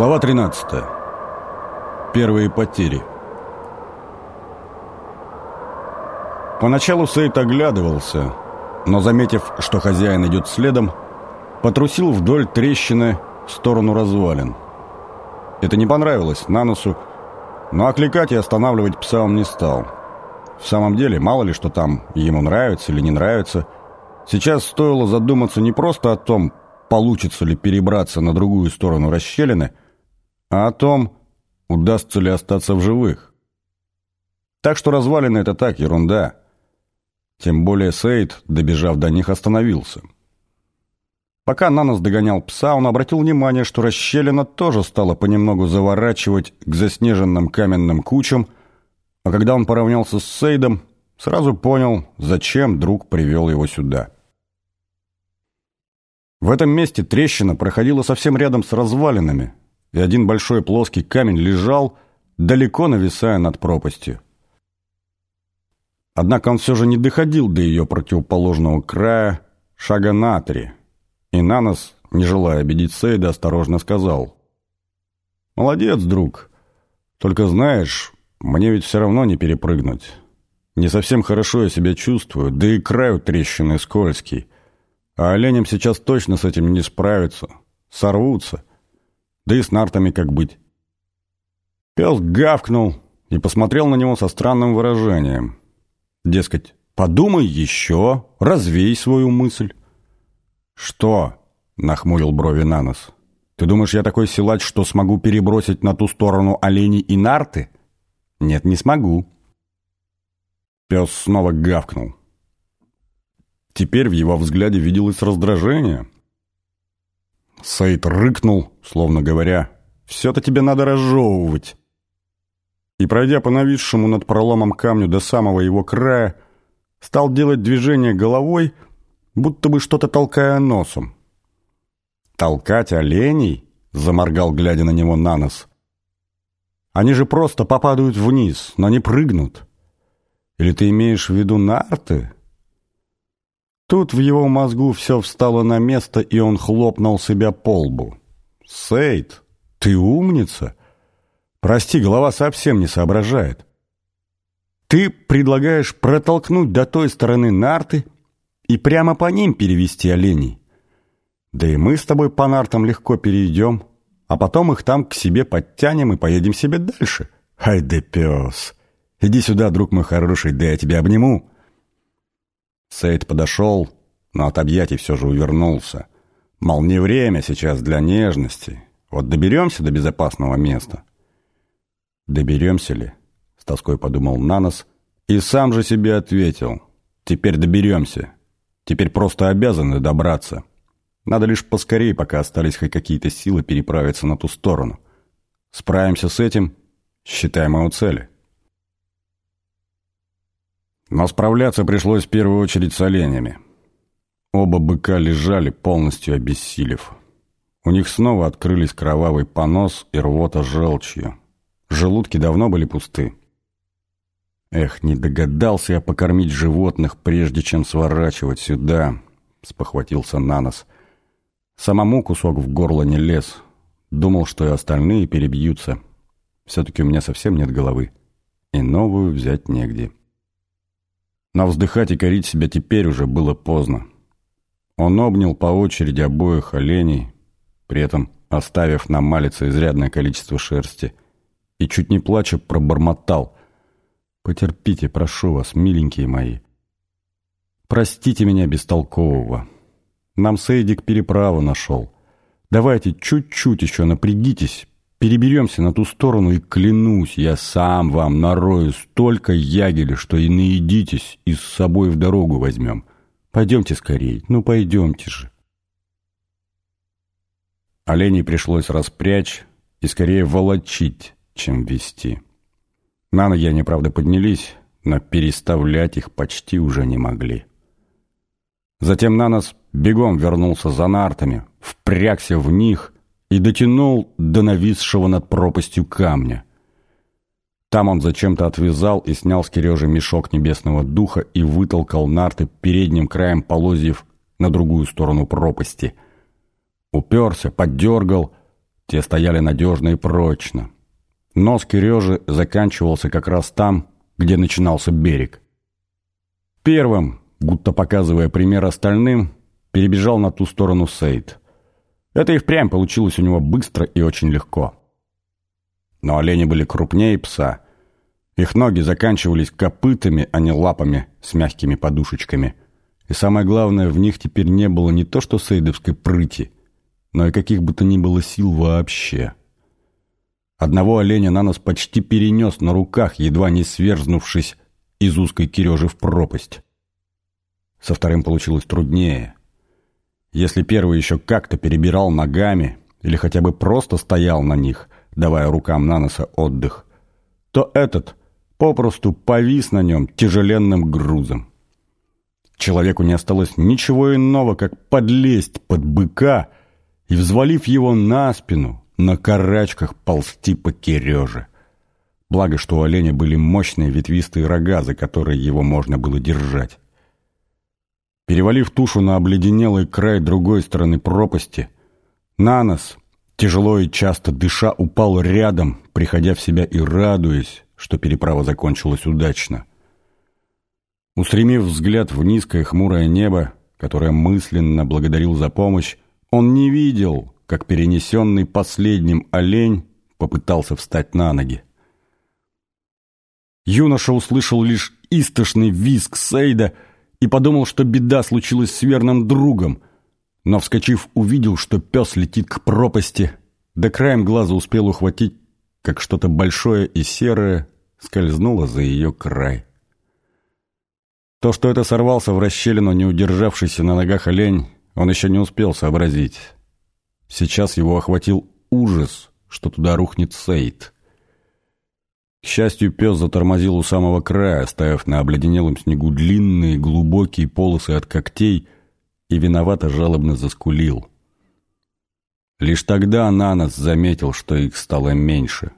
Глава 13. Первые потери. Поначалу Сейд оглядывался, но, заметив, что хозяин идет следом, потрусил вдоль трещины в сторону развалин. Это не понравилось Нанусу, но окликать и останавливать пса он не стал. В самом деле, мало ли что там ему нравится или не нравится. Сейчас стоило задуматься не просто о том, получится ли перебраться на другую сторону расщелины, а о том, удастся ли остаться в живых. Так что развалины — это так, ерунда. Тем более Сейд, добежав до них, остановился. Пока Нанос догонял пса, он обратил внимание, что расщелина тоже стала понемногу заворачивать к заснеженным каменным кучам, а когда он поравнялся с Сейдом, сразу понял, зачем друг привел его сюда. В этом месте трещина проходила совсем рядом с развалинами, и один большой плоский камень лежал, далеко нависая над пропастью. Однако он все же не доходил до ее противоположного края шага на три, и Нанос, не желая обидеть Сейда, осторожно сказал. «Молодец, друг. Только знаешь, мне ведь все равно не перепрыгнуть. Не совсем хорошо я себя чувствую, да и край у трещины скользкий. А оленям сейчас точно с этим не справиться. Сорвутся. Да и с нартами как быть. Пес гавкнул и посмотрел на него со странным выражением. Дескать, подумай еще, развей свою мысль. «Что?» — нахмурил брови на нос. «Ты думаешь, я такой силач, что смогу перебросить на ту сторону оленей и нарты?» «Нет, не смогу». Пес снова гавкнул. Теперь в его взгляде виделось раздражение. Саид рыкнул, словно говоря, «Все-то тебе надо разжевывать». И, пройдя по нависшему над проломом камню до самого его края, стал делать движение головой, будто бы что-то толкая носом. «Толкать оленей?» — заморгал, глядя на него на нос. «Они же просто попадают вниз, но не прыгнут. Или ты имеешь в виду нарты?» Тут в его мозгу все встало на место, и он хлопнул себя по лбу. «Сейд, ты умница! Прости, голова совсем не соображает. Ты предлагаешь протолкнуть до той стороны нарты и прямо по ним перевести оленей. Да и мы с тобой по нартам легко перейдем, а потом их там к себе подтянем и поедем себе дальше. Ай да пес! Иди сюда, друг мой хороший, да я тебя обниму!» Сейд подошел, но от объятий все же увернулся. Мол, не время сейчас для нежности. Вот доберемся до безопасного места. Доберемся ли? С тоской подумал Нанос и сам же себе ответил. Теперь доберемся. Теперь просто обязаны добраться. Надо лишь поскорее, пока остались хоть какие-то силы, переправиться на ту сторону. Справимся с этим, считаем его цели. Но справляться пришлось в первую очередь с оленями. Оба быка лежали, полностью обессилев. У них снова открылись кровавый понос и рвота желчью. Желудки давно были пусты. «Эх, не догадался я покормить животных, прежде чем сворачивать сюда», — спохватился Нанос. «Самому кусок в горло не лез. Думал, что и остальные перебьются. Все-таки у меня совсем нет головы. И новую взять негде». Но вздыхать и корить себя теперь уже было поздно. Он обнял по очереди обоих оленей, при этом оставив на малице изрядное количество шерсти, и чуть не плача пробормотал. «Потерпите, прошу вас, миленькие мои. Простите меня бестолкового. Нам Сейдик переправу нашел. Давайте чуть-чуть еще напрягитесь, Переберемся на ту сторону, и клянусь, я сам вам нарою столько ягели, что и наедитесь, и с собой в дорогу возьмем. Пойдемте скорее, ну пойдемте же. Оленей пришлось распрячь и скорее волочить, чем вести. На ноги они, правда, поднялись, но переставлять их почти уже не могли. Затем Нанос бегом вернулся за нартами, впрягся в них — и дотянул до нависшего над пропастью камня. Там он зачем-то отвязал и снял с Кережи мешок небесного духа и вытолкал нарты передним краем полозьев на другую сторону пропасти. Уперся, поддергал, Те стояли надежно и прочно. Нос Кирежи заканчивался как раз там, где начинался берег. Первым, будто показывая пример остальным, перебежал на ту сторону Сейд. Это и впрямь получилось у него быстро и очень легко. Но олени были крупнее пса. Их ноги заканчивались копытами, а не лапами с мягкими подушечками. И самое главное, в них теперь не было не то что сейдовской прыти, но и каких бы то ни было сил вообще. Одного оленя на нос почти перенес на руках, едва не сверзнувшись из узкой кирежи в пропасть. Со вторым получилось труднее. Если первый еще как-то перебирал ногами или хотя бы просто стоял на них, давая рукам на носа отдых, то этот попросту повис на нем тяжеленным грузом. Человеку не осталось ничего иного, как подлезть под быка и, взвалив его на спину, на карачках ползти по Киреже. Благо, что у оленя были мощные ветвистые рога, за которые его можно было держать. Перевалив тушу на обледенелый край другой стороны пропасти, Нанос, тяжело и часто дыша, упал рядом, приходя в себя и радуясь, что переправа закончилась удачно. Устремив взгляд в низкое хмурое небо, которое мысленно благодарил за помощь, он не видел, как перенесенный последним олень попытался встать на ноги. Юноша услышал лишь истошный визг Сейда и подумал, что беда случилась с верным другом, но, вскочив, увидел, что пес летит к пропасти, да краем глаза успел ухватить, как что-то большое и серое скользнуло за ее край. То, что это сорвался в расщелину, не удержавшийся на ногах олень, он еще не успел сообразить. Сейчас его охватил ужас, что туда рухнет Сейд. К счастью, пес затормозил у самого края, оставив на обледенелом снегу длинные глубокие полосы от когтей и виновато жалобно заскулил. Лишь тогда Нанос заметил, что их стало меньше.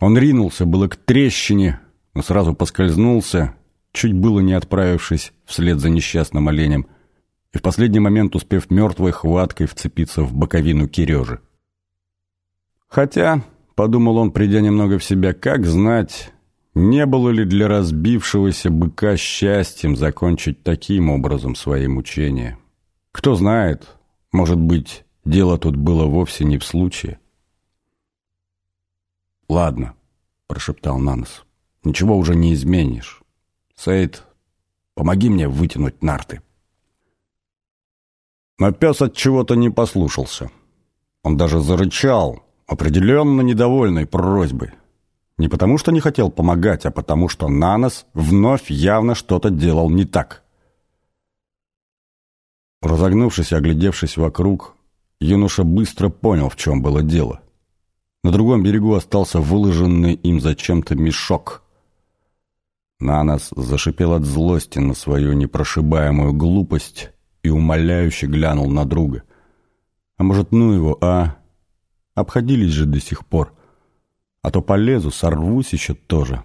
Он ринулся было к трещине, но сразу поскользнулся, чуть было не отправившись вслед за несчастным оленем, и в последний момент успев мертвой хваткой вцепиться в боковину Кирежи. Хотя, — подумал он, придя немного в себя, — как знать, не было ли для разбившегося быка счастьем закончить таким образом свои мучения? Кто знает, может быть, дело тут было вовсе не в случае. «Ладно», — прошептал Нанос, — «ничего уже не изменишь. Сейд, помоги мне вытянуть нарты». Но пес от чего-то не послушался. Он даже зарычал, определенно недовольной просьбой. Не потому, что не хотел помогать, а потому, что Нанос вновь явно что-то делал не так. Разогнувшись и оглядевшись вокруг, юноша быстро понял, в чем было дело. На другом берегу остался выложенный им зачем-то мешок. Нанос зашипел от злости на свою непрошибаемую глупость и умоляюще глянул на друга. «А может, ну его, а? Обходились же до сих пор. А то полезу, сорвусь еще тоже».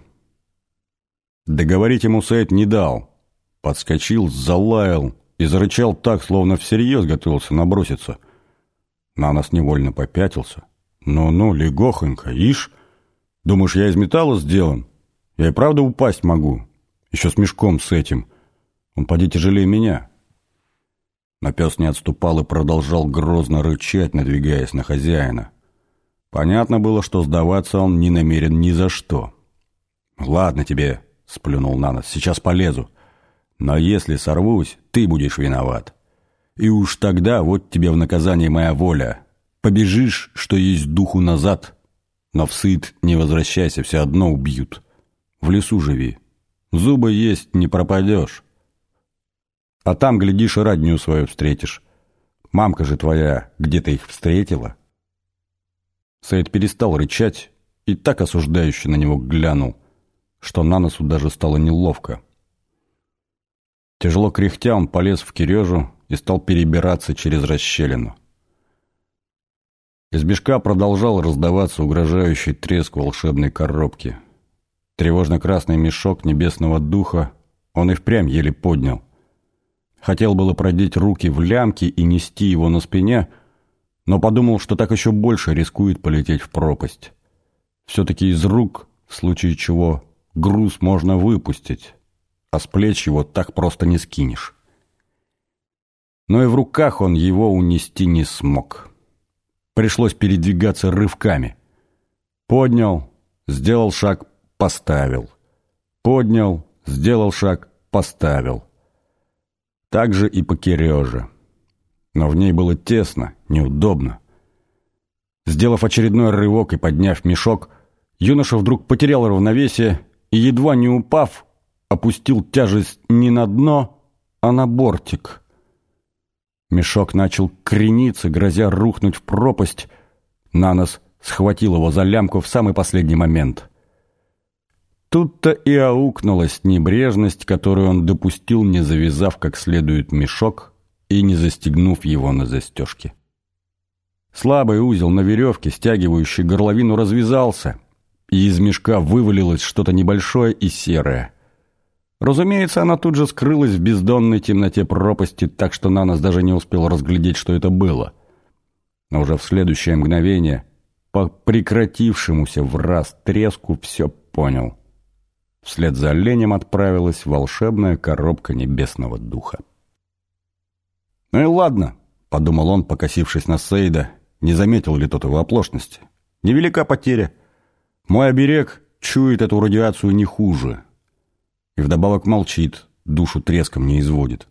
Договорить ему Саид не дал. Подскочил, залаял и зарычал так, словно всерьез готовился наброситься. На нас невольно попятился. «Ну-ну, легохонько, ишь! Думаешь, я из металла сделан? Я и правда упасть могу. Еще с мешком с этим. Он поди тяжелее меня». Но пес не отступал и продолжал грозно рычать, надвигаясь на хозяина. Понятно было, что сдаваться он не намерен ни за что. «Ладно тебе», — сплюнул Нанос, — «сейчас полезу. Но если сорвусь, ты будешь виноват. И уж тогда вот тебе в наказание моя воля. Побежишь, что есть духу назад, но в сыт не возвращайся, все одно убьют. В лесу живи. Зубы есть не пропадешь». А там, глядишь, и родню свою встретишь. Мамка же твоя где-то их встретила. Саид перестал рычать и так осуждающе на него глянул, что на носу даже стало неловко. Тяжело кряхтя он полез в Кирежу и стал перебираться через расщелину. Из мешка продолжал раздаваться угрожающий треск волшебной коробки. Тревожно-красный мешок небесного духа он и впрямь еле поднял. Хотел было продеть руки в лямки и нести его на спине, но подумал, что так еще больше рискует полететь в пропасть. Все-таки из рук, в случае чего, груз можно выпустить, а с плеч его так просто не скинешь. Но и в руках он его унести не смог. Пришлось передвигаться рывками. Поднял, сделал шаг, поставил. Поднял, сделал шаг, поставил. Так же и по Киреже. Но в ней было тесно, неудобно. Сделав очередной рывок и подняв мешок, юноша вдруг потерял равновесие и, едва не упав, опустил тяжесть не на дно, а на бортик. Мешок начал крениться, грозя рухнуть в пропасть. Нанос схватил его за лямку в самый последний момент. Тут-то и аукнулась небрежность, которую он допустил, не завязав как следует мешок и не застегнув его на застежке. Слабый узел на веревке, стягивающий горловину, развязался, и из мешка вывалилось что-то небольшое и серое. Разумеется, она тут же скрылась в бездонной темноте пропасти, так что Нанос даже не успел разглядеть, что это было. Но уже в следующее мгновение, по прекратившемуся в раз треску, все понял. Вслед за оленем отправилась волшебная коробка небесного духа. «Ну и ладно», — подумал он, покосившись на Сейда, не заметил ли тот его оплошности. «Невелика потеря. Мой оберег чует эту радиацию не хуже. И вдобавок молчит, душу треском не изводит».